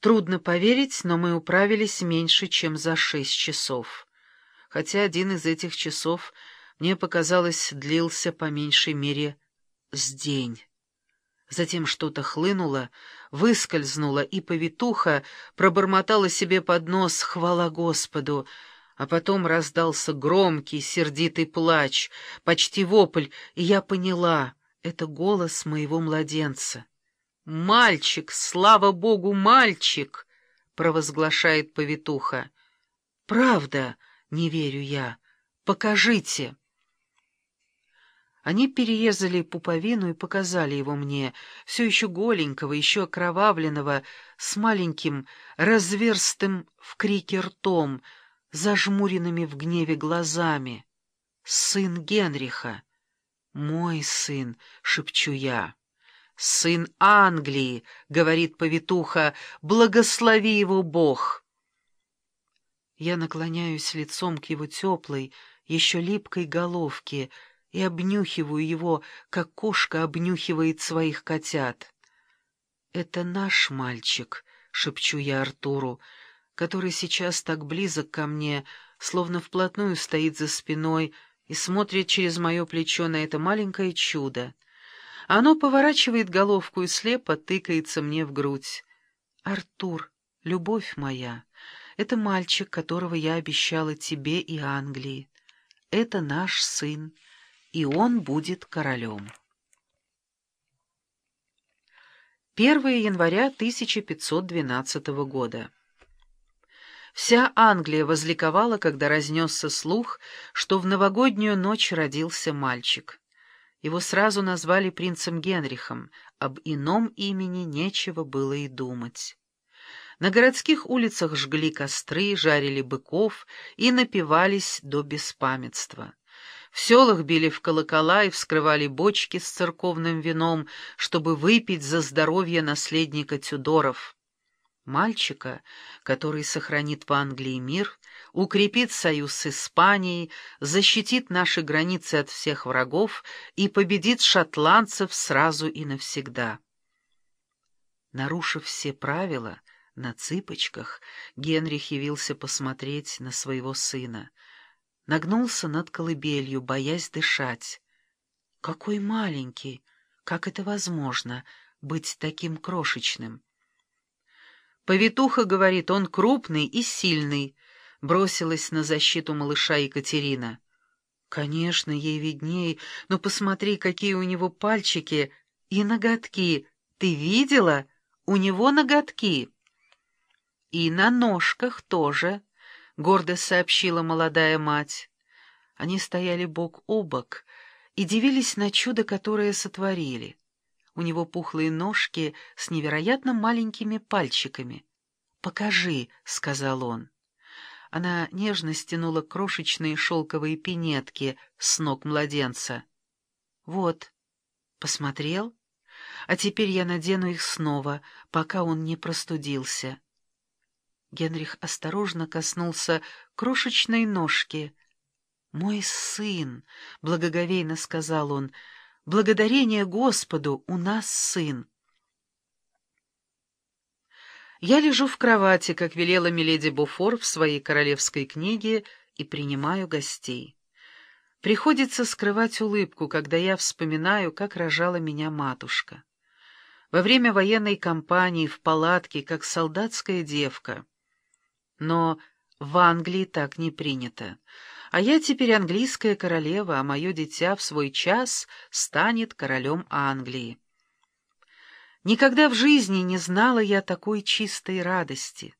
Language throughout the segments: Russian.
Трудно поверить, но мы управились меньше, чем за шесть часов. Хотя один из этих часов, мне показалось, длился по меньшей мере с день. Затем что-то хлынуло, выскользнуло, и повитуха пробормотала себе под нос «Хвала Господу!», а потом раздался громкий, сердитый плач, почти вопль, и я поняла — это голос моего младенца. «Мальчик, слава богу, мальчик!» — провозглашает повитуха. «Правда, не верю я. Покажите!» Они перерезали пуповину и показали его мне, все еще голенького, еще окровавленного, с маленьким, разверстым в крике ртом, зажмуренными в гневе глазами. «Сын Генриха!» «Мой сын!» — шепчу я. «Сын Англии», — говорит повитуха, — «благослови его Бог». Я наклоняюсь лицом к его теплой, еще липкой головке и обнюхиваю его, как кошка обнюхивает своих котят. «Это наш мальчик», — шепчу я Артуру, который сейчас так близок ко мне, словно вплотную стоит за спиной и смотрит через мое плечо на это маленькое чудо. Оно поворачивает головку и слепо тыкается мне в грудь. «Артур, любовь моя, это мальчик, которого я обещала тебе и Англии. Это наш сын, и он будет королем». 1 января 1512 года. Вся Англия возликовала, когда разнесся слух, что в новогоднюю ночь родился мальчик. Его сразу назвали принцем Генрихом, об ином имени нечего было и думать. На городских улицах жгли костры, жарили быков и напивались до беспамятства. В селах били в колокола и вскрывали бочки с церковным вином, чтобы выпить за здоровье наследника Тюдоров мальчика, который сохранит в Англии мир, укрепит союз с Испанией, защитит наши границы от всех врагов и победит шотландцев сразу и навсегда. Нарушив все правила, на цыпочках Генрих явился посмотреть на своего сына. Нагнулся над колыбелью, боясь дышать. «Какой маленький! Как это возможно, быть таким крошечным?» Повитуха говорит, он крупный и сильный, бросилась на защиту малыша Екатерина. Конечно, ей видней, но посмотри, какие у него пальчики и ноготки. Ты видела? У него ноготки. И на ножках тоже, — гордо сообщила молодая мать. Они стояли бок о бок и дивились на чудо, которое сотворили. У него пухлые ножки с невероятно маленькими пальчиками. «Покажи», — сказал он. Она нежно стянула крошечные шелковые пинетки с ног младенца. «Вот, посмотрел? А теперь я надену их снова, пока он не простудился». Генрих осторожно коснулся крошечной ножки. «Мой сын», — благоговейно сказал он, — Благодарение Господу, у нас сын. Я лежу в кровати, как велела миледи Буфор в своей королевской книге, и принимаю гостей. Приходится скрывать улыбку, когда я вспоминаю, как рожала меня матушка. Во время военной кампании в палатке, как солдатская девка. Но в Англии так не принято. А я теперь английская королева, а мое дитя в свой час станет королем Англии. Никогда в жизни не знала я такой чистой радости.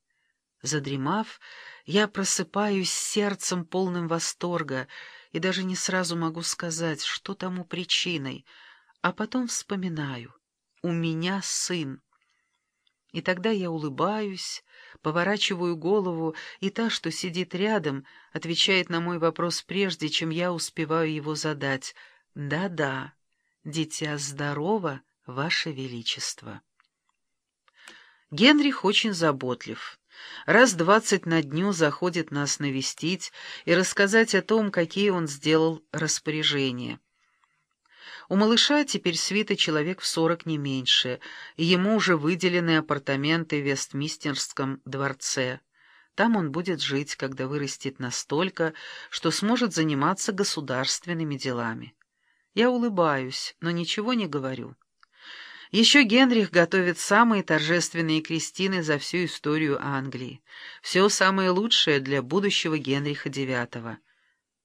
Задремав, я просыпаюсь сердцем полным восторга и даже не сразу могу сказать, что тому причиной, а потом вспоминаю. У меня сын. И тогда я улыбаюсь, поворачиваю голову, и та, что сидит рядом, отвечает на мой вопрос прежде, чем я успеваю его задать. «Да-да, дитя здорово, Ваше Величество». Генрих очень заботлив. Раз двадцать на дню заходит нас навестить и рассказать о том, какие он сделал распоряжения. У малыша теперь свита человек в сорок не меньше, ему уже выделены апартаменты в Вестмистерском дворце. Там он будет жить, когда вырастет настолько, что сможет заниматься государственными делами. Я улыбаюсь, но ничего не говорю. Еще Генрих готовит самые торжественные крестины за всю историю Англии. Все самое лучшее для будущего Генриха IX.